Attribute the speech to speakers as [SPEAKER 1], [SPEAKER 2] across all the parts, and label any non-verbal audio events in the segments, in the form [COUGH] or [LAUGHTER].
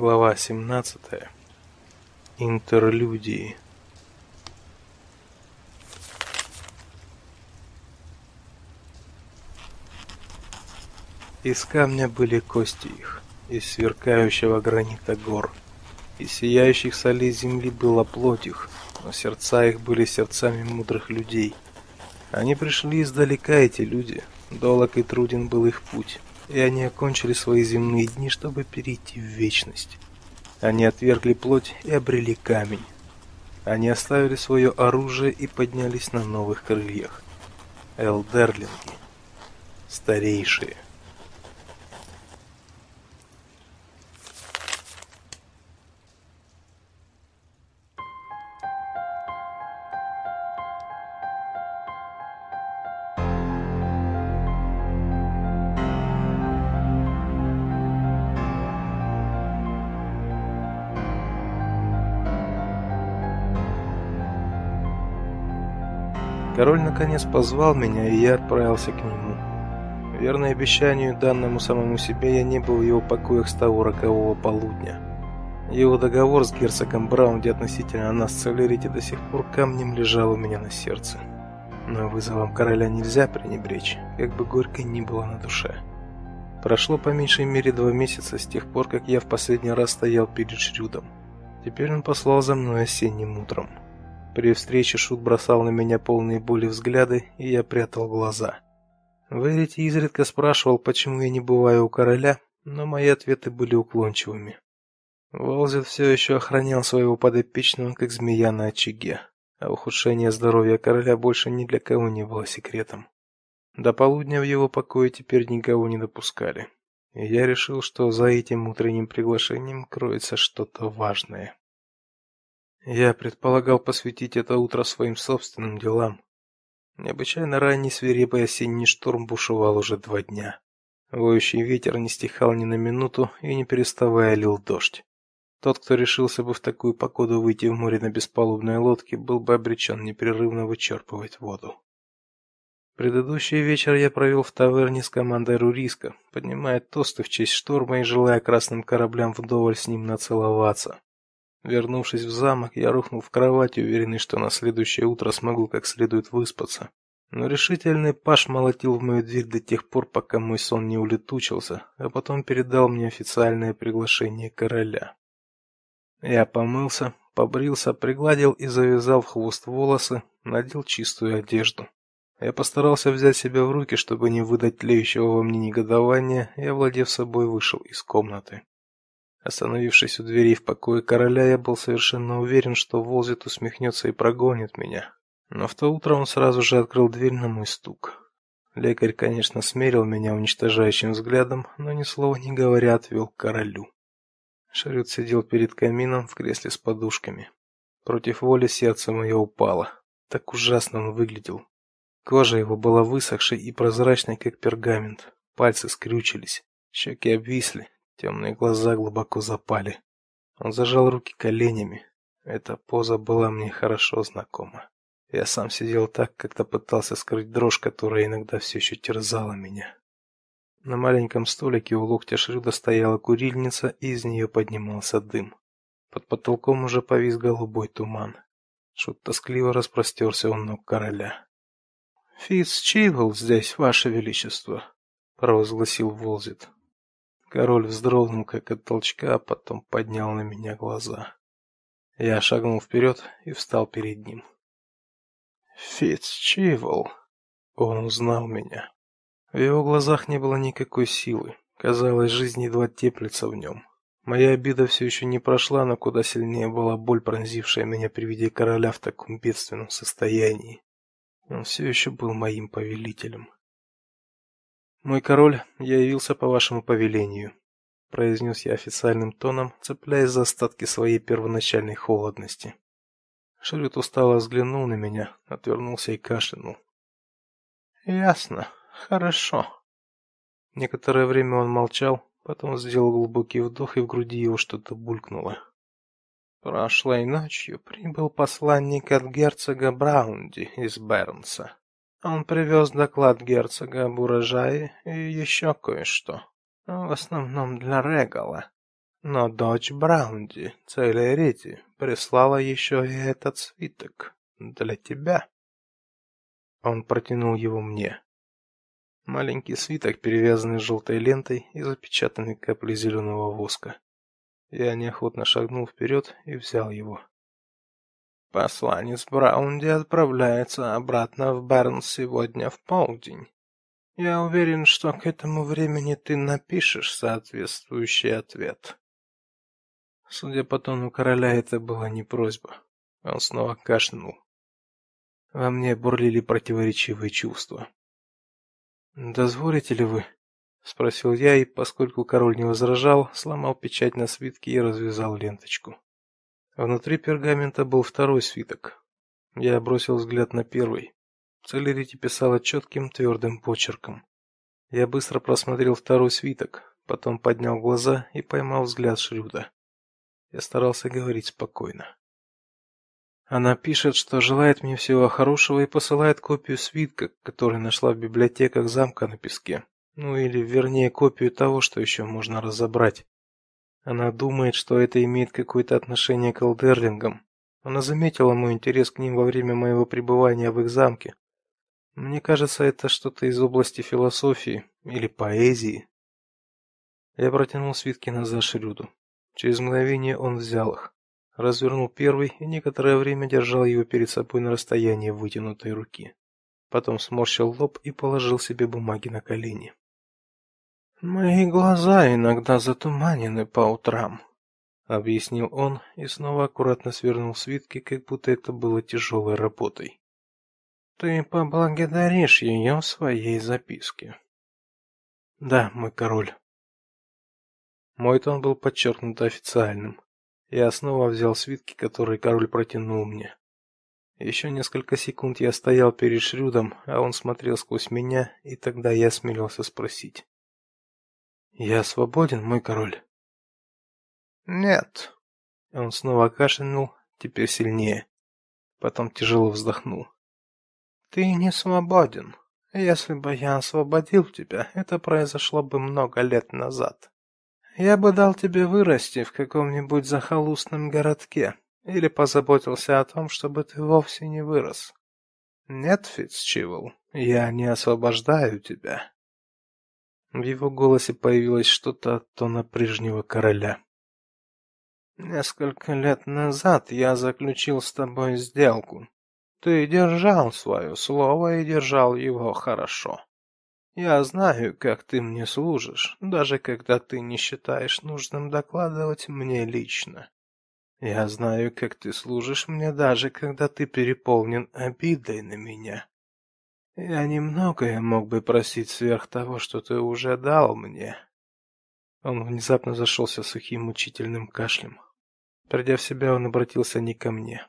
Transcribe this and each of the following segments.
[SPEAKER 1] Глава 17. Интерлюдии. Из камня были кости их, из сверкающего гранита гор, из сияющих солей земли была плоть их, но сердца их были сердцами мудрых людей. Они пришли издалека, эти люди, долог и труден был их путь и они окончили свои земные дни, чтобы перейти в вечность. Они отвергли плоть и обрели камень. Они оставили свое оружие и поднялись на новых крыльях. Элдерлинги. Старейшие. Король наконец позвал меня, и я отправился к нему. Верно обещанию данному самому себе, я не был в его покоях с того рокового полудня. Его договор с герцогом Браунди относительно нас с до сих пор камнем лежал у меня на сердце. Но вызовом короля нельзя пренебречь, как бы горько ни было на душе. Прошло по меньшей мере два месяца с тех пор, как я в последний раз стоял перед Шрюдом. Теперь он послал за мной осенним утром. При встрече шут бросал на меня полные боли взгляды, и я прятал глаза. Верите изредка спрашивал, почему я не бываю у короля, но мои ответы были уклончивыми. Волзит все еще охранял своего подопечного, как змея на очаге, а ухудшение здоровья короля больше ни для кого не было секретом. До полудня в его покое теперь никого не допускали. И я решил, что за этим утренним приглашением кроется что-то важное. Я предполагал посвятить это утро своим собственным делам. Необычайно ранний свирепый осенний шторм бушевал уже два дня. Воющий ветер не стихал ни на минуту и не переставая лил дождь. Тот, кто решился бы в такую погоду выйти в море на беспалубной лодке, был бы обречен непрерывно вычерпывать воду. Предыдущий вечер я провел в таверне с командой Руриска, поднимая тосты в честь шторма и желая красным кораблям вдоволь с ним нацеловаться. Вернувшись в замок, я рухнул в кровать, уверенный, что на следующее утро смогу как следует выспаться. Но решительный Паш молотил в мою дверь до тех пор, пока мой сон не улетучился, а потом передал мне официальное приглашение короля. Я помылся, побрился, пригладил и завязал в хвост волосы, надел чистую одежду. Я постарался взять себя в руки, чтобы не выдать тлеющего во мне негодования, и, овладев собой, вышел из комнаты. Остановившись у двери в покое короля, я был совершенно уверен, что Волзит усмехнется и прогонит меня. Но в то утро он сразу же открыл дверь на мой стук. Лекарь, конечно, смерил меня уничтожающим взглядом, но ни слова не говоря отвел к королю. Шарют сидел перед камином в кресле с подушками. Против воли сердце мое упало. Так ужасно он выглядел. Кожа его была высохшей и прозрачной, как пергамент. Пальцы скрючились, щеки обвисли, Темные глаза глубоко запали. Он зажал руки коленями. Эта поза была мне хорошо знакома. Я сам сидел так, как-то пытался скрыть дрожь, которая иногда все еще терзала меня. На маленьком столике у локтя Шрюда стояла курильница, и из нее поднимался дым. Под потолком уже повис голубой туман. Шут тоскливо распростерся у ног короля. «Фитц Чивл здесь, ваше величество», — провозгласил Волзит. Король вздрогнул, как от толчка, а потом поднял на меня глаза. Я шагнул вперед и встал перед ним. Фитцчивл. Он узнал меня. В его глазах не было никакой силы. Казалось, жизнь едва теплится в нем. Моя обида все еще не прошла, но куда сильнее была боль, пронзившая меня при виде короля в таком бедственном состоянии. Он все еще был моим повелителем. Мой король, я явился по вашему повелению, произнес я официальным тоном, цепляясь за остатки своей первоначальной холодности. Шрюд устало взглянул на меня, отвернулся и кашлянул. Ясно. Хорошо. Некоторое время он молчал, потом сделал глубокий вдох, и в груди его что-то булькнуло. Прошлой ночью прибыл посланник от герцога Браунди из Бернса. Он привез доклад герцога об урожае и еще кое-что. В основном для Регала. Но дочь Браунди, Целерити, прислала еще и этот свиток для тебя. Он протянул его мне. Маленький свиток, перевязанный желтой лентой и запечатанный каплей зеленого воска. Я неохотно шагнул вперед и взял его. Посланец Браунди отправляется обратно в Берн сегодня в полдень. Я уверен, что к этому времени ты напишешь соответствующий ответ. Судя по тону короля, это была не просьба. Он снова кашлянул. Во мне бурлили противоречивые чувства. «Дозволите ли вы?» — спросил я, и, поскольку король не возражал, сломал печать на свитке и развязал ленточку. Внутри пергамента был второй свиток. Я бросил взгляд на первый. Целерити писала четким, твердым почерком. Я быстро просмотрел второй свиток, потом поднял глаза и поймал взгляд Шрюда. Я старался говорить спокойно. Она пишет, что желает мне всего хорошего и посылает копию свитка, который нашла в библиотеках замка на песке. Ну или, вернее, копию того, что еще можно разобрать. Она думает, что это имеет какое-то отношение к Алдерлингам. Она заметила мой интерес к ним во время моего пребывания в их замке. Мне кажется, это что-то из области философии или поэзии. Я протянул свитки назад Шрюду. Через мгновение он взял их, развернул первый и некоторое время держал его перед собой на расстоянии вытянутой руки. Потом сморщил лоб и положил себе бумаги на колени. Мои глаза иногда затуманены по утрам, объяснил он и снова аккуратно свернул свитки, как будто это было тяжелой работой. Ты поблагодаришь ее в своей записке. Да, мой король. Мой тон был подчеркнуто официальным. Я снова взял свитки, которые король протянул мне. Еще несколько секунд я стоял перед Шрюдом, а он смотрел сквозь меня, и тогда я смелился спросить: "Я свободен, мой король?"
[SPEAKER 2] "Нет".
[SPEAKER 1] Он снова кашлянул, теперь сильнее. Потом тяжело вздохнул. "Ты не свободен. Если бы я освободил тебя, это произошло бы много лет назад. Я бы дал тебе вырасти в каком-нибудь захолустном городке или позаботился о том, чтобы ты вовсе не вырос. Нет, Фицчивл, я не освобождаю тебя. В его голосе появилось что-то от тона прежнего короля. Несколько лет назад я заключил с тобой сделку. Ты держал свое слово и держал его хорошо. Я знаю, как ты мне служишь, даже когда ты не считаешь нужным докладывать мне лично. Я знаю, как ты служишь мне, даже когда ты переполнен обидой на меня. Я немногое мог бы просить сверх того, что ты уже дал мне. Он внезапно зашелся сухим мучительным кашлем. Придя в себя, он обратился не ко мне.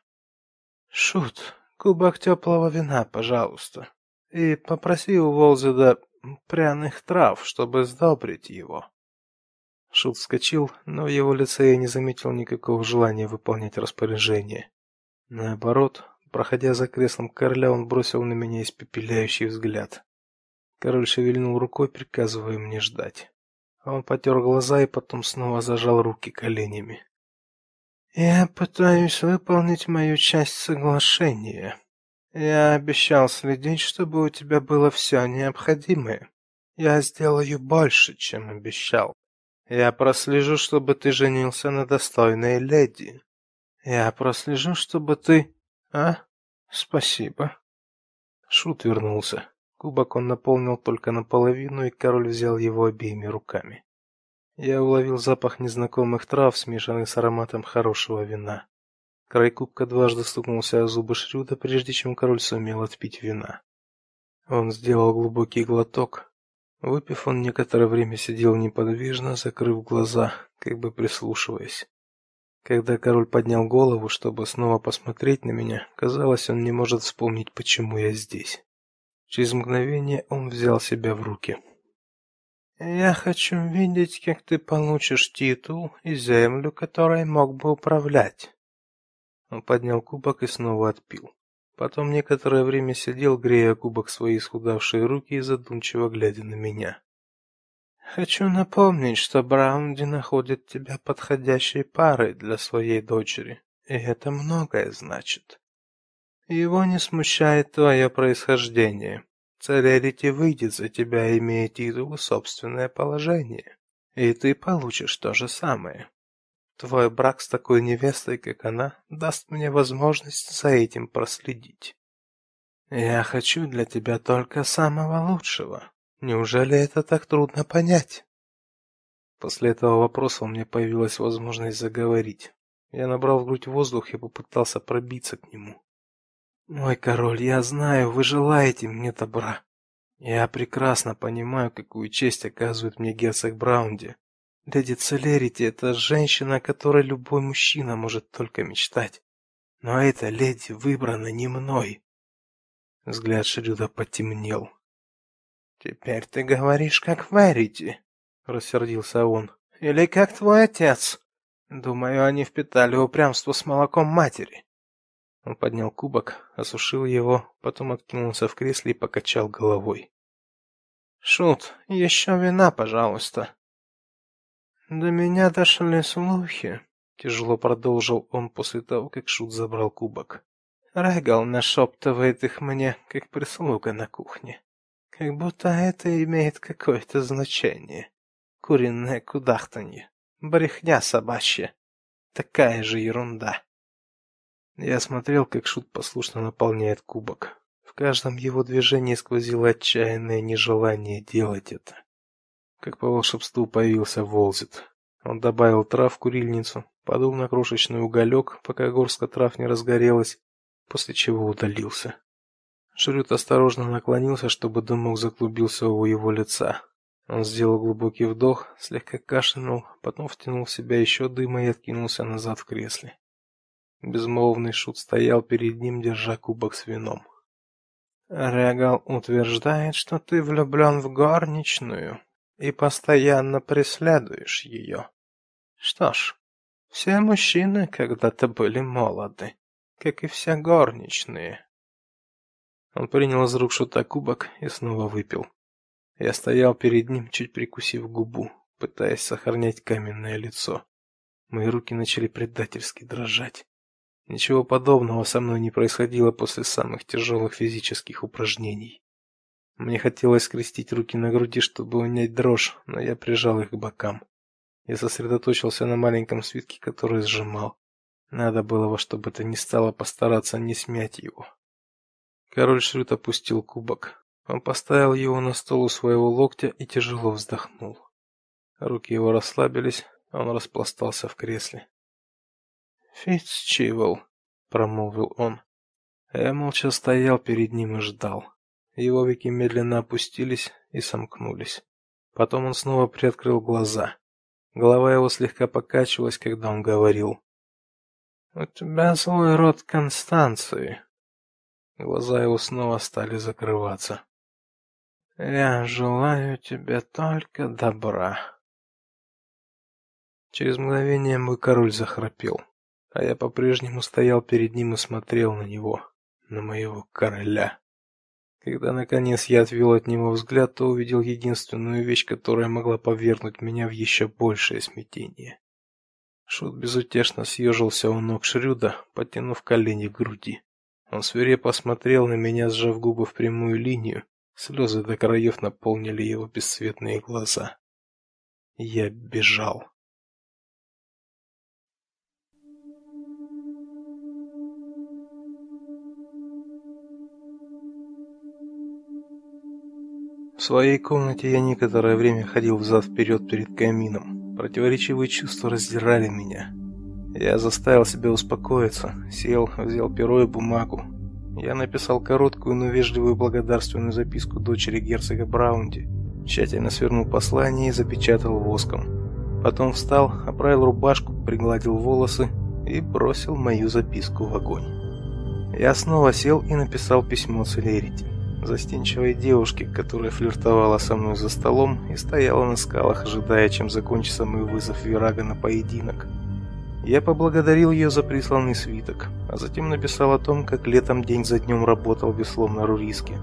[SPEAKER 1] Шут, кубок теплого вина, пожалуйста. И попроси у Волзеда пряных трав, чтобы сдобрить его. Шут вскочил, но в его лице я не заметил никакого желания выполнять распоряжение. Наоборот, проходя за креслом короля, он бросил на меня испепеляющий взгляд. Король шевельнул рукой, приказывая мне ждать. Он потер глаза и потом снова зажал руки коленями. Я пытаюсь выполнить мою часть соглашения, я обещал следить, чтобы у тебя было все необходимое. Я сделаю больше, чем обещал. Я прослежу, чтобы ты женился на достойной леди. Я прослежу, чтобы ты... А? Спасибо. Шут вернулся. Кубок он наполнил только наполовину, и король взял его обеими руками. Я уловил запах незнакомых трав, смешанных с ароматом хорошего вина. Край кубка дважды стукнулся о зубы Шрюда, прежде чем король сумел отпить вина. Он сделал глубокий глоток. Выпив, он некоторое время сидел неподвижно, закрыв глаза, как бы прислушиваясь. Когда король поднял голову, чтобы снова посмотреть на меня, казалось, он не может вспомнить, почему я здесь. Через мгновение он взял себя в руки. Я хочу видеть, как ты получишь титул и землю, которой мог бы управлять. Он поднял кубок и снова отпил. Потом некоторое время сидел, грея кубок свои исхудавшие руки и задумчиво глядя на меня. Хочу напомнить, что Браунди находит тебя подходящей парой для своей дочери, и это многое значит. Его не смущает твое происхождение. Целерити выйдет за тебя, имея титул и собственное положение, и ты получишь то же самое. Твой брак с такой невестой, как она, даст мне возможность за этим проследить. Я хочу для тебя только самого лучшего. Неужели это так трудно понять? После этого вопроса у меня появилась возможность заговорить. Я набрал в грудь воздух и попытался пробиться к нему. Мой король, я знаю, вы желаете мне добра. Я прекрасно понимаю, какую честь оказывает мне герцог Браунди. Леди Целерити это женщина, о которой любой мужчина может только мечтать. Но эта леди выбрана не мной. Взгляд Шрюда потемнел. Теперь ты говоришь как Верити, рассердился он. Или как твой отец? Думаю, они впитали упрямство с молоком матери. Он поднял кубок, осушил его, потом откинулся в кресле и покачал головой. Шут, еще вина, пожалуйста. До меня дошли слухи, тяжело продолжил он после того, как Шут забрал кубок. Регал нашептывает их мне, как прислуга на кухне. Как будто это имеет какое-то значение. Куриное кудахтанье. Брехня собачья. Такая же ерунда. Я смотрел, как Шут послушно наполняет кубок. В каждом его движении сквозило отчаянное нежелание делать это. Как по волшебству появился Волзит. Он добавил трав в курильницу, подул на крошечный уголек, пока горстка трав не разгорелась, после чего удалился. Шрюд осторожно наклонился, чтобы дымок заклубился у его лица. Он сделал глубокий вдох, слегка кашлянул, потом втянул в себя еще дыма и откинулся назад в кресле. Безмолвный шут стоял перед ним, держа кубок с вином. Регал утверждает, что ты влюблен в горничную и постоянно преследуешь ее. Что ж, все мужчины когда-то были молоды, как и все горничные. Он принял из рук шута кубок и снова выпил. Я стоял перед ним, чуть прикусив губу, пытаясь сохранять каменное лицо. Мои руки начали предательски дрожать. Ничего подобного со мной не происходило после самых тяжелых физических упражнений. Мне хотелось скрестить руки на груди, чтобы унять дрожь, но я прижал их к бокам. Я сосредоточился на маленьком свитке, который сжимал. Надо было во что бы то ни стало постараться не смять его. Король Шрют опустил кубок. Он поставил его на стол у своего локтя и тяжело вздохнул. Руки его расслабились, он распластался в кресле. "Фитцчивл", промолвил он. Я молча стоял перед ним и ждал. Его веки медленно опустились и сомкнулись. Потом он снова приоткрыл глаза. Голова его слегка покачивалась, когда он говорил: "У тебя злой род Констанции. Глаза его снова стали закрываться. Я желаю тебе только добра. Через мгновение мой король захрапел, а я по-прежнему стоял перед ним и смотрел на него, на моего короля. Когда наконец я отвел от него взгляд, то увидел единственную вещь, которая могла повергнуть меня в еще большее смятение. Шут безутешно съежился у ног Шрюда, подтянув колени к груди. Он свирепо смотрел на меня, сжав губы в прямую линию. Слезы до краев наполнили его бесцветные глаза. Я бежал. В своей комнате я некоторое время ходил взад вперед перед камином. Противоречивые чувства раздирали меня. Я заставил себя успокоиться, сел, взял перо и бумагу. Я написал короткую, но вежливую благодарственную записку дочери герцога Браунди, тщательно свернул послание и запечатал воском. Потом встал, оправил рубашку, пригладил волосы и бросил мою записку в огонь. Я снова сел и написал письмо Целерити, застенчивой девушке, которая флиртовала со мной за столом и стояла на скалах, ожидая, чем закончится мой вызов Вирага на поединок. Я поблагодарил ее за присланный свиток, а затем написал о том, как летом день за днем работал веслом на Руриске,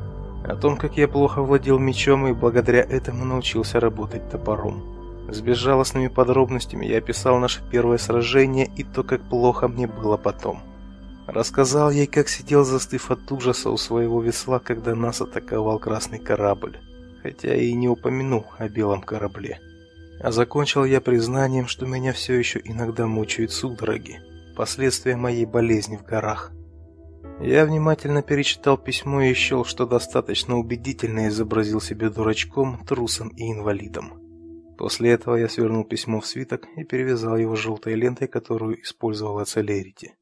[SPEAKER 1] О том, как я плохо владел мечом и благодаря этому научился работать топором. С безжалостными подробностями я описал наше первое сражение и то, как плохо мне было потом. Рассказал ей, как сидел застыв от ужаса у своего весла, когда нас атаковал красный корабль, хотя и не упомянул о белом корабле. А закончил я признанием, что меня все еще иногда мучают судороги, последствия моей болезни в горах. Я внимательно перечитал письмо и счел, что достаточно убедительно изобразил себя дурачком, трусом и инвалидом. После этого я свернул письмо в свиток и перевязал его желтой лентой, которую использовала Целерити.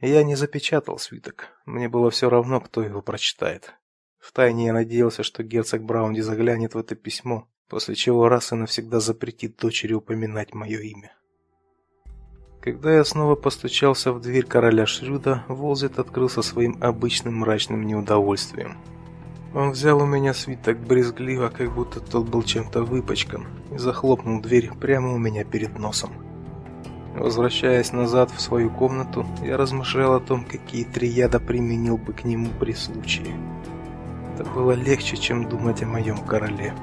[SPEAKER 1] Я не запечатал свиток. Мне было все равно, кто его прочитает. Втайне я надеялся, что герцог Браунди заглянет в это письмо, после чего раз и навсегда запретит дочери упоминать мое имя. Когда я снова постучался в дверь короля Шрюда, Волзет открылся своим обычным мрачным неудовольствием. Он взял у меня свиток брезгливо, как будто тот был чем-то выпачкан, и захлопнул дверь прямо у меня перед носом. Возвращаясь назад в свою комнату, я размышлял о том, какие три яда применил бы к нему при случае. Это было легче, чем думать о моем короле.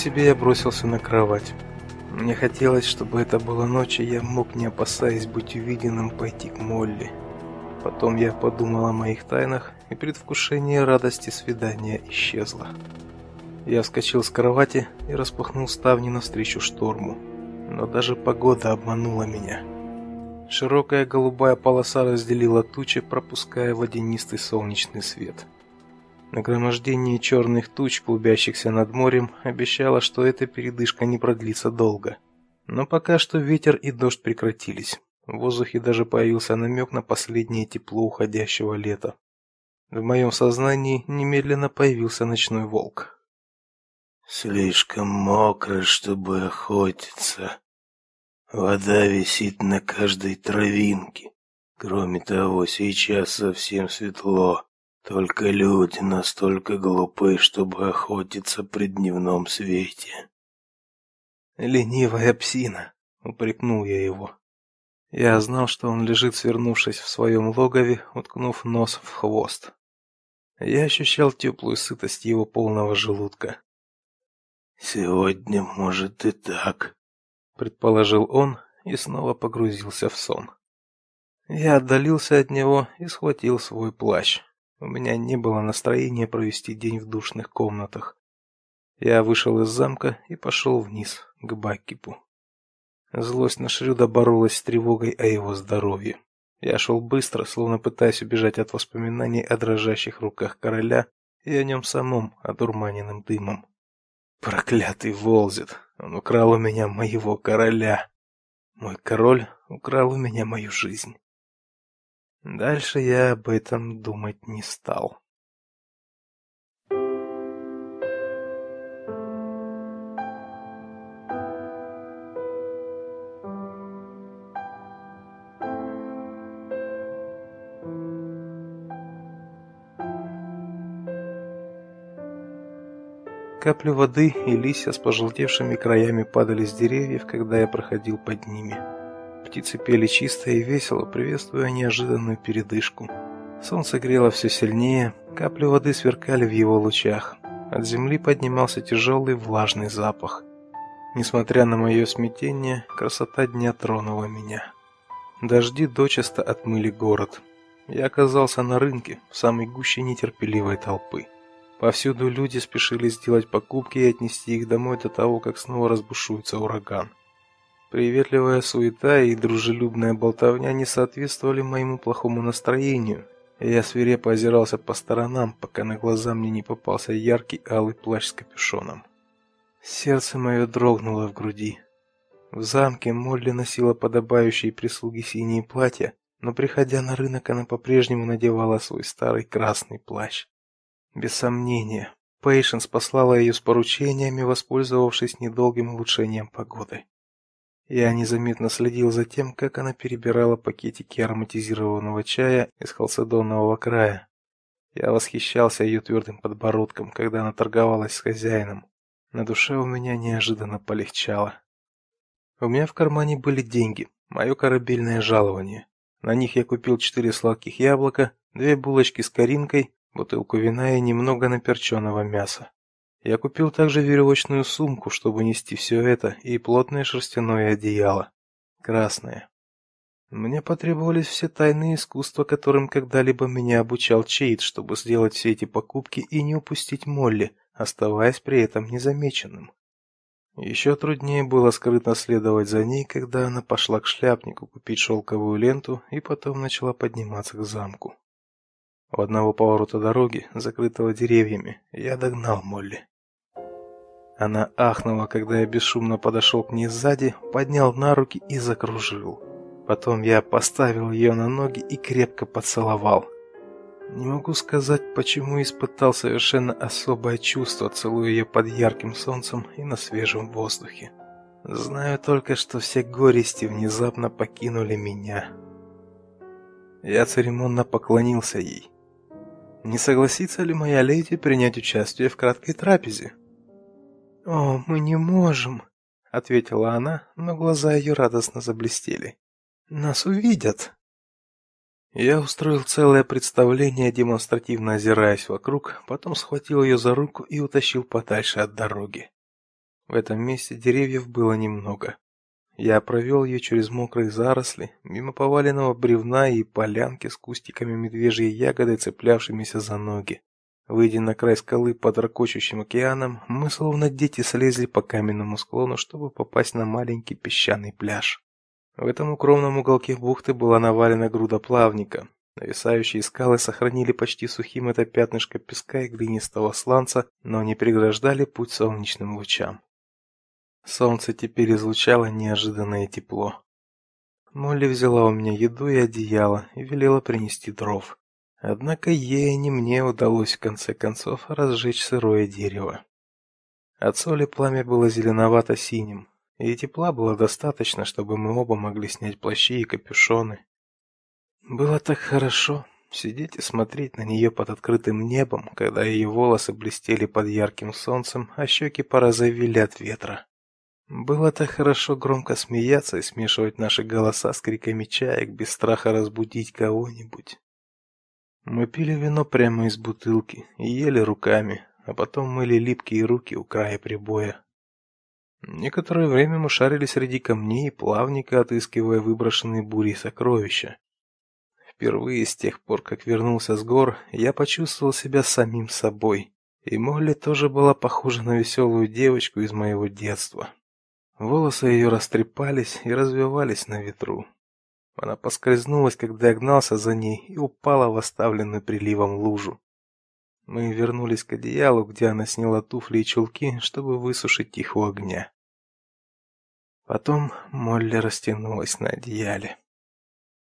[SPEAKER 1] Себе, я бросился на кровать. Мне хотелось, чтобы это была ночь, и я мог, не опасаясь быть увиденным, пойти к Молли. Потом я подумал о моих тайнах, и предвкушение радости свидания исчезло. Я вскочил с кровати и распахнул ставни навстречу шторму. Но даже погода обманула меня. Широкая голубая полоса разделила тучи, пропуская водянистый солнечный свет. Нагромождение черных туч, клубящихся над морем, обещало, что эта передышка не продлится долго. Но пока что ветер и дождь прекратились. В воздухе даже появился намек на последнее тепло уходящего лета. В моем сознании немедленно появился ночной волк.
[SPEAKER 2] Слишком мокро, чтобы охотиться. Вода висит на каждой травинке. Кроме того, сейчас совсем светло. Только люди настолько глупы, чтобы охотиться при дневном свете.
[SPEAKER 1] Ленивая псина, упрекнул я его. Я знал, что он лежит, свернувшись в своем логове, уткнув нос в хвост. Я ощущал теплую сытость его полного желудка.
[SPEAKER 2] Сегодня, может, и так,
[SPEAKER 1] предположил он и снова погрузился в сон. Я отдалился от него и схватил свой плащ. У меня не было настроения провести день в душных комнатах. Я вышел из замка и пошел вниз, к Баккипу. Злость на Шрюда боролась с тревогой о его здоровье. Я шел быстро, словно пытаясь убежать от воспоминаний о дрожащих руках короля и о нем самом, одурманенным дымом. Проклятый Волзит! Он украл у меня моего короля. Мой король украл у меня мою жизнь. Дальше я об этом думать не стал. Капли воды и листья с пожелтевшими краями падали с деревьев, когда я проходил под ними. Птицы пели чисто и весело, приветствуя неожиданную передышку. Солнце грело все сильнее, капли воды сверкали в его лучах. От земли поднимался тяжелый влажный запах. Несмотря на мое смятение, красота дня тронула меня. Дожди дочисто отмыли город. Я оказался на рынке, в самой гуще нетерпеливой толпы. Повсюду люди спешили сделать покупки и отнести их домой до того, как снова разбушуется ураган. Приветливая суета и дружелюбная болтовня не соответствовали моему плохому настроению. Я свирепо озирался по сторонам, пока на глаза мне не попался яркий алый плащ с капюшоном. Сердце мое дрогнуло в груди. В замке Молли носила подобающие прислуги синие платья, но приходя на рынок, она по-прежнему надевала свой старый красный плащ. Без сомнения, Пейшенс послала ее с поручениями, воспользовавшись недолгим улучшением погоды. Я незаметно следил за тем, как она перебирала пакетики ароматизированного чая из халцедонового края. Я восхищался ее твердым подбородком, когда она торговалась с хозяином. На душе у меня неожиданно полегчало. У меня в кармане были деньги, мое корабельное жалование. На них я купил четыре сладких яблока, две булочки с коринкой, бутылку вина и немного наперченного мяса. Я купил также веревочную сумку, чтобы нести все это, и плотное шерстяное одеяло, красное. Мне потребовались все тайные искусства, которым когда-либо меня обучал Чейд, чтобы сделать все эти покупки и не упустить Молли, оставаясь при этом незамеченным. Еще труднее было скрытно следовать за ней, когда она пошла к шляпнику купить шелковую ленту и потом начала подниматься к замку. У одного поворота дороги, закрытого деревьями, я догнал Молли. Она ахнула, когда я бесшумно подошел к ней сзади, поднял на руки и закружил. Потом я поставил ее на ноги и крепко поцеловал. Не могу сказать, почему испытал совершенно особое чувство, целуя ее под ярким солнцем и на свежем воздухе. Знаю только, что все горести внезапно покинули меня. Я церемонно поклонился ей. Не согласится ли моя леди принять участие в краткой трапезе? «О, мы не можем», — ответила она, но глаза ее радостно заблестели. «Нас увидят». Я устроил целое представление, демонстративно озираясь вокруг, потом схватил ее за руку и утащил подальше от дороги. В этом месте деревьев было немного. Я провел ее через мокрые заросли, мимо поваленного бревна и полянки с кустиками медвежьей ягоды, цеплявшимися за ноги. Выйдя на край скалы под ракочущим океаном, мы словно дети слезли по каменному склону, чтобы попасть на маленький песчаный пляж. В этом укромном уголке бухты была навалена груда плавника. Нависающие скалы сохранили почти сухим это пятнышко песка и глинистого сланца, но не преграждали путь солнечным лучам. Солнце теперь излучало неожиданное тепло. Молли взяла у меня еду и одеяло и велела принести дров. Однако ей, не мне удалось в конце концов разжечь сырое дерево. От соли пламя было зеленовато-синим, и тепла было достаточно, чтобы мы оба могли снять плащи и капюшоны. Было так хорошо сидеть и смотреть на нее под открытым небом, когда ее волосы блестели под ярким солнцем, а щеки порозовели от ветра. Было так хорошо громко смеяться и смешивать наши голоса с криками чаек без страха разбудить кого-нибудь. Мы пили вино прямо из бутылки и ели руками, а потом мыли липкие руки у края прибоя. Некоторое время мы шарили среди камней и плавника, отыскивая выброшенные бурей сокровища. Впервые с тех пор, как вернулся с гор, я почувствовал себя самим собой, и Молли тоже была похожа на веселую девочку из моего детства. Волосы ее растрепались и развивались на ветру. Она поскользнулась, когда я гнался за ней, и упала в оставленную приливом лужу. Мы вернулись к одеялу, где она сняла туфли и чулки, чтобы высушить их у огня. Потом Молли растянулась на одеяле.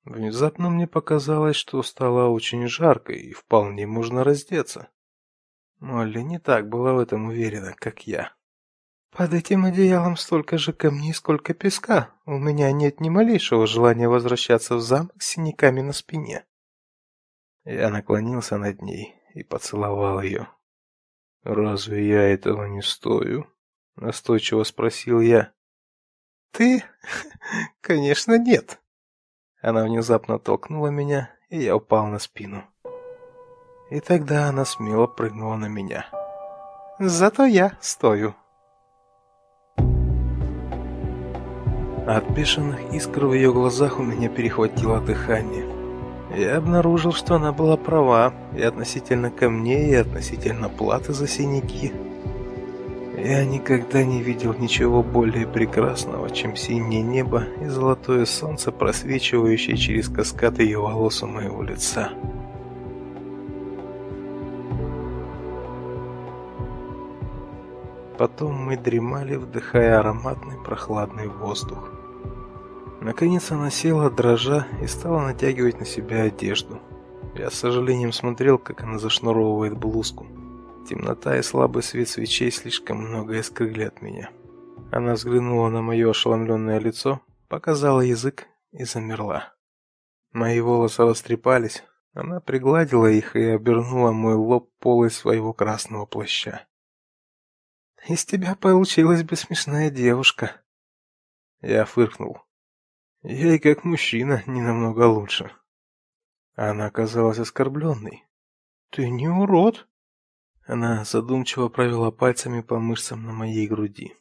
[SPEAKER 1] Внезапно мне показалось, что стало очень жарко и вполне можно раздеться. Молли не так была в этом уверена, как я. Под этим одеялом столько же камней, сколько песка. У меня нет ни малейшего желания возвращаться в замок с синяками на спине. Я наклонился над ней и поцеловал ее. Разве я этого не стою? настойчиво спросил я. Ты? [LAUGHS] Конечно, нет. Она внезапно толкнула меня, и я упал на спину. И тогда она смело прыгнула на меня. Зато я стою. От бешеных искр в ее глазах у меня перехватило дыхание. Я обнаружил, что она была права и относительно камней, и относительно платы за синяки. Я никогда не видел ничего более прекрасного, чем синее небо и золотое солнце, просвечивающее через каскад ее волос у моего лица. Потом мы дремали, вдыхая ароматный прохладный воздух. Наконец она села, дрожа, и стала натягивать на себя одежду. Я с сожалением смотрел, как она зашнуровывает блузку. Темнота и слабый свет свечей слишком многое скрыли от меня. Она взглянула на мое ошеломленное лицо, показала язык и замерла. Мои волосы растрепались, она пригладила их и обернула мой лоб полой своего красного плаща. Из тебя получилась бы смешная девушка. Я фыркнул. Я и как мужчина не намного лучше. Она оказалась оскорбленной. Ты не урод. Она задумчиво провела пальцами по мышцам на моей груди.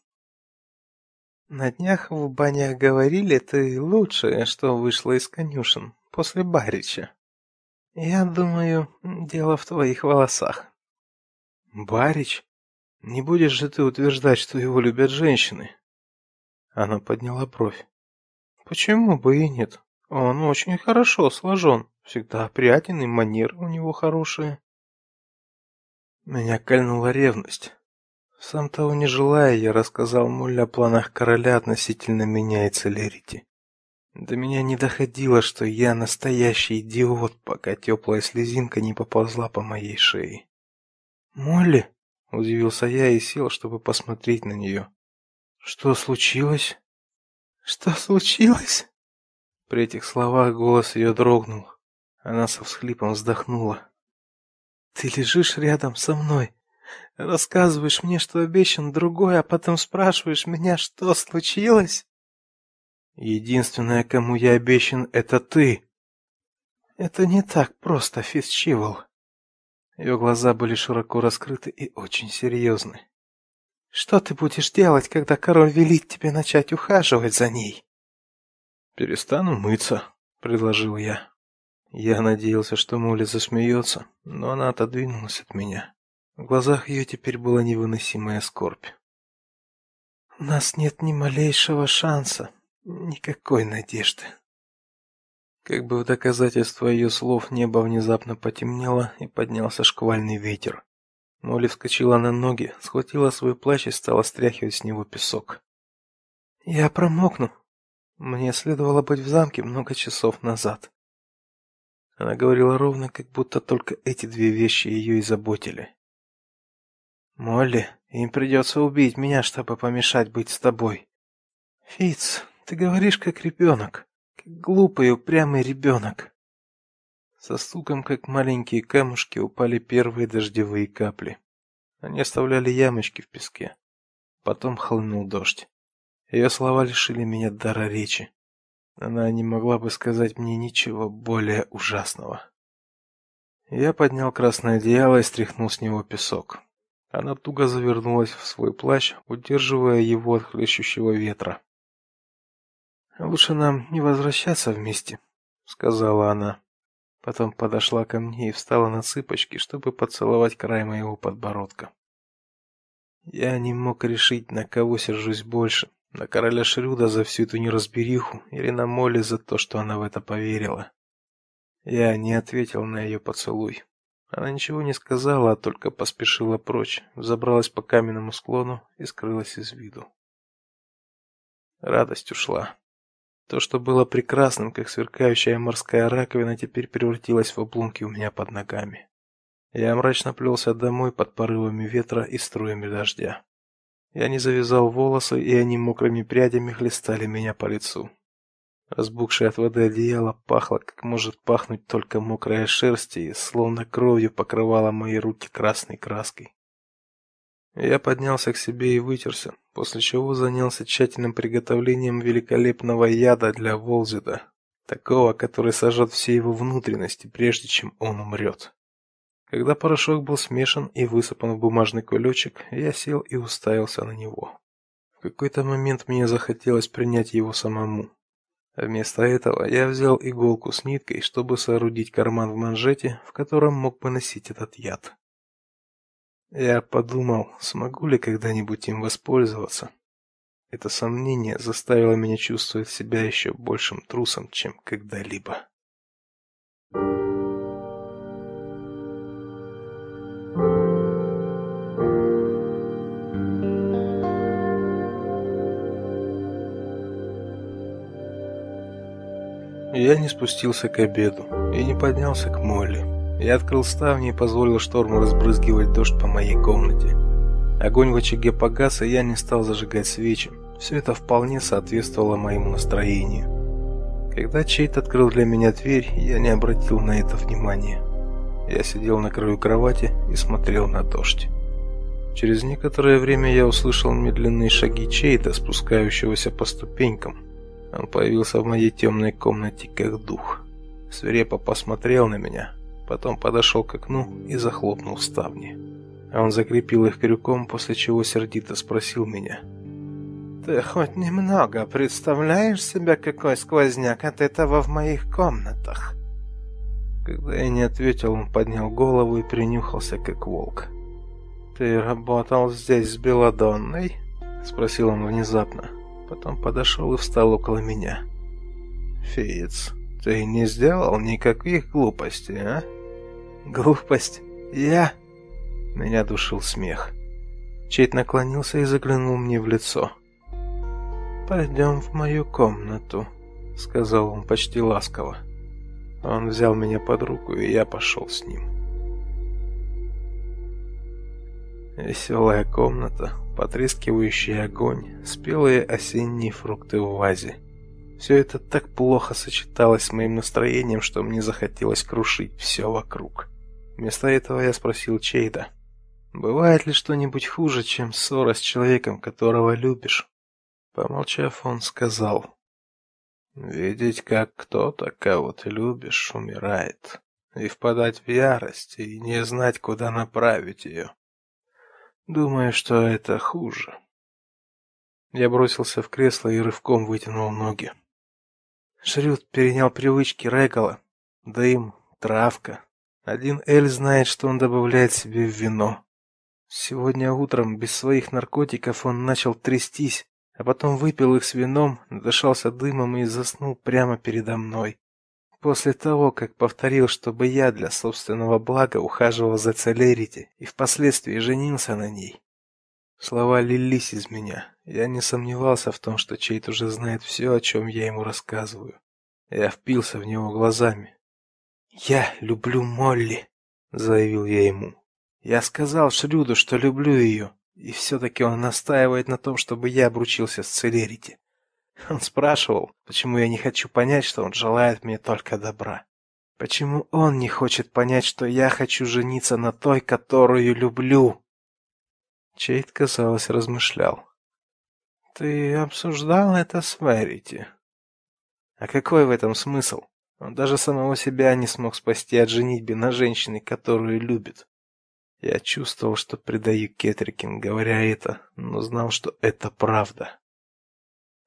[SPEAKER 1] На днях в банях говорили, ты лучшее, что вышло из конюшен после Барича. Я думаю, дело в твоих волосах. Барич, не будешь же ты утверждать, что его любят женщины? Она подняла бровь. Почему бы и нет? Он очень хорошо сложен, всегда опрятен и манеры у него хорошие. Меня кольнула ревность. Сам того не желая, я рассказал Молле о планах короля относительно меня и Целерити. До меня не доходило, что я настоящий идиот, пока теплая слезинка не поползла по моей шее. "Молли?" удивился я и сел, чтобы посмотреть на нее. "Что случилось?" "Что случилось?" При этих словах голос ее дрогнул. Она со всхлипом вздохнула. "Ты лежишь рядом со мной, рассказываешь мне, что обещан другой, а потом спрашиваешь меня, что случилось?" Единственное, кому я обещан, это ты. Это не так просто, Фицчивол. Ее глаза были широко раскрыты и очень серьезны. Что ты будешь делать, когда король велит тебе начать ухаживать за ней? Перестану мыться, предложил я. Я надеялся, что Молли засмеется, но она отодвинулась от меня. В глазах ее теперь была невыносимая скорбь. У нас нет ни малейшего шанса, Никакой надежды. Как бы в доказательство ее слов небо внезапно потемнело и поднялся шквальный ветер. Молли вскочила на ноги, схватила свой плащ и стала стряхивать с него песок. Я промокну. Мне следовало быть в замке много часов назад. Она говорила ровно, как будто только эти две вещи ее и заботили. Молли, им придется убить меня, чтобы помешать быть с тобой. Фиц, ты говоришь как ребенок, как глупый упрямый ребенок. Со стуком, как маленькие камушки, упали первые дождевые капли. Они оставляли ямочки в песке. Потом хлынул дождь. Ее слова лишили меня дара речи. Она не могла бы сказать мне ничего более ужасного. Я поднял красное одеяло и стряхнул с него песок. Она туго завернулась в свой плащ, удерживая его от хлещущего ветра. Лучше нам не возвращаться вместе, сказала она. Потом подошла ко мне и встала на цыпочки, чтобы поцеловать край моего подбородка. Я не мог решить, на кого сержусь больше: на короля Шрюда за всю эту неразбериху или на Молли за то, что она в это поверила. Я не ответил на ее поцелуй. Она ничего не сказала, а только поспешила прочь, взобралась по каменному склону и скрылась из виду. Радость ушла. То, что было прекрасным, как сверкающая морская раковина, теперь превратилось в обломки у меня под ногами. Я мрачно плелся домой под порывами ветра и струями дождя. Я не завязал волосы, и они мокрыми прядями хлестали меня по лицу. Разбухшее от воды одеяло пахло, как может пахнуть только мокрая шерсть, и словно кровью покрывало мои руки красной краской. Я поднялся к себе и вытерся, после чего занялся тщательным приготовлением великолепного яда для Волзида, такого, который сожжет все его внутренности, прежде чем он умрет. Когда порошок был смешан и высыпан в бумажный кулечек, я сел и уставился на него. В какой-то момент мне захотелось принять его самому. Вместо этого я взял иголку с ниткой, чтобы соорудить карман в манжете, в котором мог бы носить этот яд. Я подумал, смогу ли когда-нибудь им воспользоваться. Это сомнение заставило меня чувствовать себя еще большим трусом, чем когда-либо. Я не спустился к обеду и не поднялся к Молли. Я открыл ставни и позволил шторму разбрызгивать дождь по моей комнате. Огонь в очаге погас, и я не стал зажигать свечи. Все это вполне соответствовало моему настроению. Когда Чейт открыл для меня дверь, я не обратил на это внимания. Я сидел на краю кровати и смотрел на дождь. Через некоторое время я услышал медленные шаги Чейта, спускающегося по ступенькам. Он появился в моей темной комнате как дух. Свирепо посмотрел на меня, потом подошел к окну и захлопнул ставни. Он закрепил их крюком, после чего сердито спросил меня: "Ты хоть немного представляешь себе, какой сквозняк от этого в моих комнатах?" Когда я не ответил, он поднял голову и принюхался как волк. «Ты работал здесь с Беладонной?» — спросил он внезапно. Потом подошел и встал около меня. «Фиц, ты не сделал никаких глупостей, а?» «Глупость? Я?» Меня душил смех. Чейт наклонился и заглянул мне в лицо. «Пойдем в мою комнату», — сказал он почти ласково. Он взял меня под руку, и я пошел с ним. Веселая комната, потрескивающий огонь, спелые осенние фрукты в вазе. Все это так плохо сочеталось с моим настроением, что мне захотелось крушить все вокруг. Вместо этого я спросил Чейда, «Бывает ли что-нибудь хуже, чем ссора с человеком, которого любишь?» Помолчав, он сказал, «Видеть, как кто-то, кого ты любишь, умирает, и впадать в ярость, и не знать, куда направить ее. Думаю, что это хуже. Я бросился в кресло и рывком вытянул ноги. Шрюд перенял привычки Регала. Дым, травка. Один Эль знает, что он добавляет себе в вино. Сегодня утром без своих наркотиков он начал трястись, а потом выпил их с вином, надышался дымом и заснул прямо передо мной. После того, как повторил, чтобы я для собственного блага ухаживал за Целерити и впоследствии женился на ней. Слова лились из меня. Я не сомневался в том, что Чейт уже знает все, о чем я ему рассказываю. Я впился в него глазами. "Я люблю Молли", заявил я ему. "Я сказал Шрюду, что люблю ее, и все таки он настаивает на том, чтобы я обручился с Целерити. Он спрашивал, почему я не хочу понять, что он желает мне только добра. Почему он не хочет понять, что я хочу жениться на той, которую люблю? Чейт, казалось, размышлял. Ты обсуждал это с Верити? А какой в этом смысл? Он даже самого себя не смог спасти от женитьбы на женщине, которую любит. Я чувствовал, что предаю Кетрикин, говоря это, но знал, что это правда.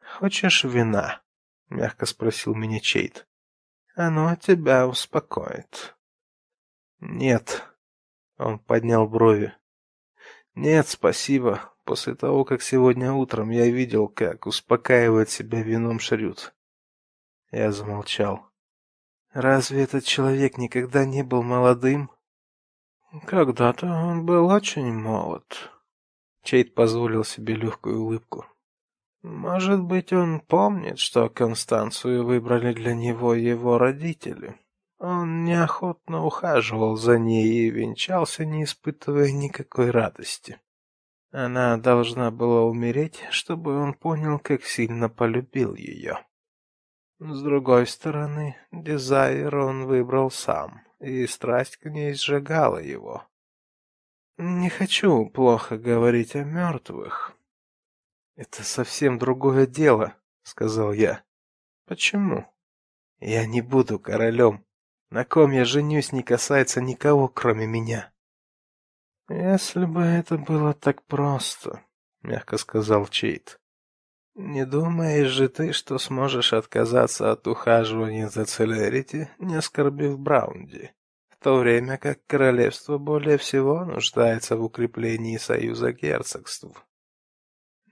[SPEAKER 1] Хочешь вина? мягко спросил меня Чейт. Оно тебя успокоит. Нет. Он поднял брови. Нет, спасибо. После того, как сегодня утром я видел, как успокаивает себя вином Шрюд. Я замолчал. Разве этот человек никогда не был молодым? Когда-то он был очень молод. Чейт позволил себе легкую улыбку. Может быть, он помнит, что Констанцию выбрали для него его родители. Он неохотно ухаживал за ней и венчался, не испытывая никакой радости. Она должна была умереть, чтобы он понял, как сильно полюбил ее. С другой стороны, Дезайр он выбрал сам, и страсть к ней сжигала его. Не хочу плохо говорить о мертвых, это совсем другое дело, сказал я. Почему? Я не буду королем. На ком я женюсь, не касается никого, кроме меня. Если бы это было так просто, мягко сказал Чейт. Не думаешь же ты, что сможешь отказаться от ухаживания за Целерити, не оскорбив Браунди, в то время как королевство более всего нуждается в укреплении союза герцогств?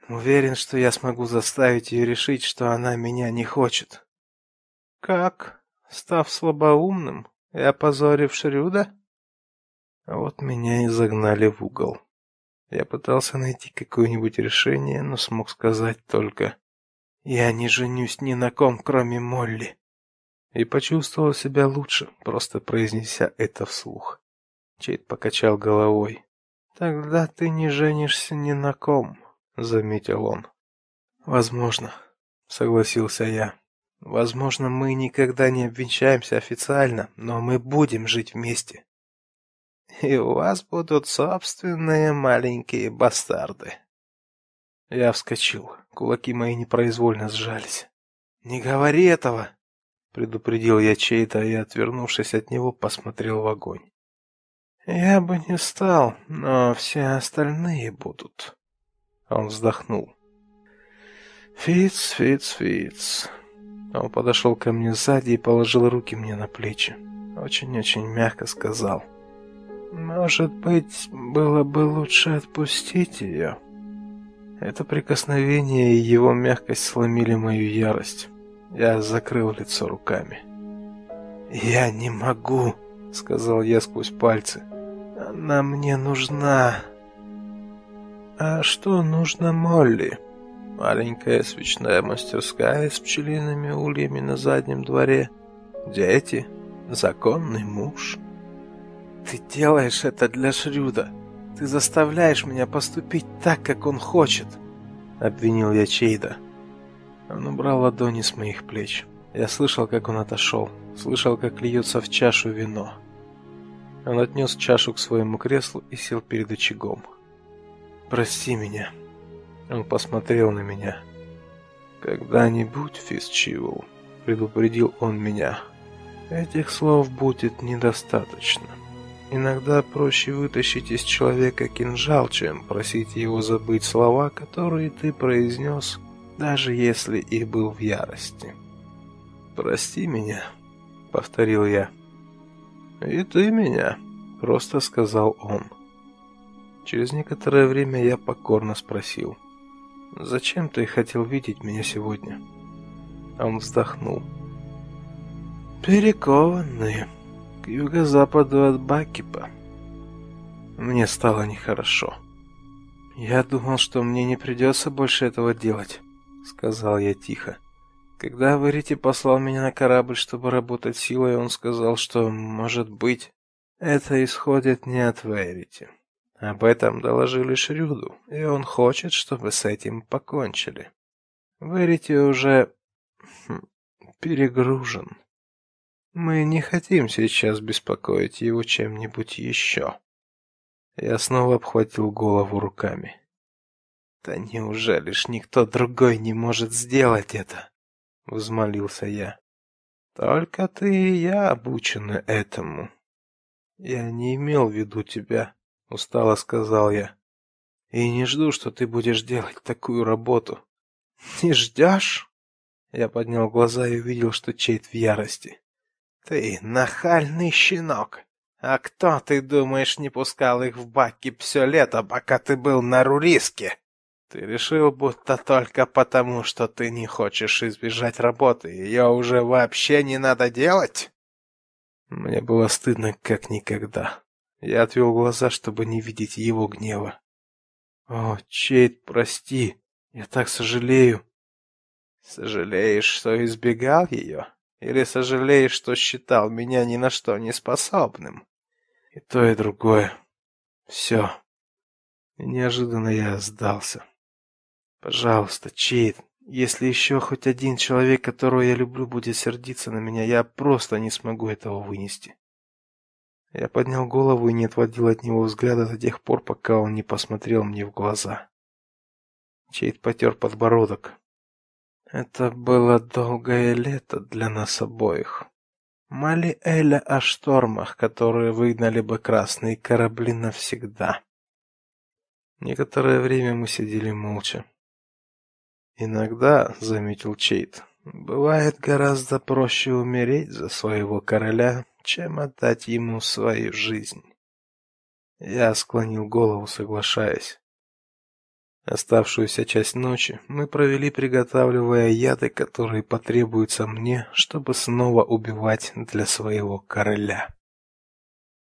[SPEAKER 1] Уверен, что я смогу заставить ее решить, что она меня не хочет. Как? Став слабоумным и опозорив Шрюда? Вот меня и загнали в угол. Я пытался найти какое-нибудь решение, но смог сказать только: "Я не женюсь ни на ком, кроме Молли". и почувствовал себя лучше, просто произнеся это вслух. Чейд покачал головой. Тогда ты не женишься ни на ком, заметил он. Возможно, согласился я. Возможно, мы никогда не обвенчаемся официально, но мы будем жить вместе. И у вас будут собственные маленькие бастарды. Я вскочил. Кулаки мои непроизвольно сжались. Не говори этого, предупредил я чей-то и, отвернувшись от него, посмотрел в огонь. Я бы не стал, но все остальные будут. Он вздохнул. Фиц, Фиц, Фиц. Он подошел ко мне сзади и положил руки мне на плечи. Очень-очень мягко сказал: "Может быть, было бы лучше отпустить ее?» Это прикосновение и его мягкость сломили мою ярость. Я закрыл лицо руками. "Я не могу", сказал я сквозь пальцы. "Она мне нужна". "А что нужно Молли?" Маленькая свечная мастерская с пчелиными ульями на заднем дворе, дети, законный муж. Ты делаешь это для Шрюда. Ты заставляешь меня поступить так, как он хочет, обвинил я Чейда. Он убрал ладони с моих плеч. Я слышал, как он отошел, слышал, как льется в чашу вино. Он отнес чашу к своему креслу и сел перед очагом. Прости меня, он посмотрел на меня. Когда-нибудь, Фисчивл, предупредил он меня. Этих слов будет недостаточно. Иногда проще вытащить из человека кинжал, чем просить его забыть слова, которые ты произнес, даже если и был в ярости. Прости меня, повторил я. И ты меня, просто сказал он. Через некоторое время я покорно спросил: Зачем ты хотел видеть меня сегодня? Он вздохнул. Перекованные юго-западу от Бакипа. Мне стало нехорошо. Я думал, что мне не придется больше этого делать, сказал я тихо. Когда Верити послал меня на корабль, чтобы работать силой, он сказал, что, может быть, это исходит не от Верити. Об этом доложили Шрюду, и он хочет, чтобы с этим покончили. Верите уже хм, перегружен. Мы не хотим сейчас беспокоить его чем-нибудь еще. Я снова обхватил голову руками. Да неужели ж никто другой не может сделать это? взмолился я. Только ты и я обучены этому. Я не имел в виду тебя устало сказал я. И не жду, что ты будешь делать такую работу. Не ждешь? Я поднял глаза и увидел, что Чейт в ярости. Ты нахальный щенок. А кто, ты думаешь, не пускал их в баки все лето, пока ты был на Руриске? Ты решил, будто только потому, что ты не хочешь избежать работы, ее уже вообще не надо делать? Мне было стыдно как никогда. Я отвел глаза, чтобы не видеть его гнева. О, Чейд, прости. Я так сожалею. Сожалеешь, что избегал ее? Или сожалеешь, что считал меня ни на что не способным? И то, и другое. Все. И неожиданно я сдался. Пожалуйста, Чейд, если еще хоть один человек, которого я люблю, будет сердиться на меня, я просто не смогу этого вынести. Я поднял голову и не отводил от него взгляда до тех пор, пока он не посмотрел мне в глаза. Чейд потер подбородок. Это было долгое лето для нас обоих. Мали Эля о штормах, которые выгнали бы красные корабли навсегда. Некоторое время мы сидели молча. Иногда, заметил Чейд, бывает гораздо проще умереть за своего короля, чем отдать ему свою жизнь. Я склонил голову, соглашаясь. Оставшуюся часть ночи мы провели, приготавливая яды, которые потребуются мне, чтобы снова убивать для своего короля.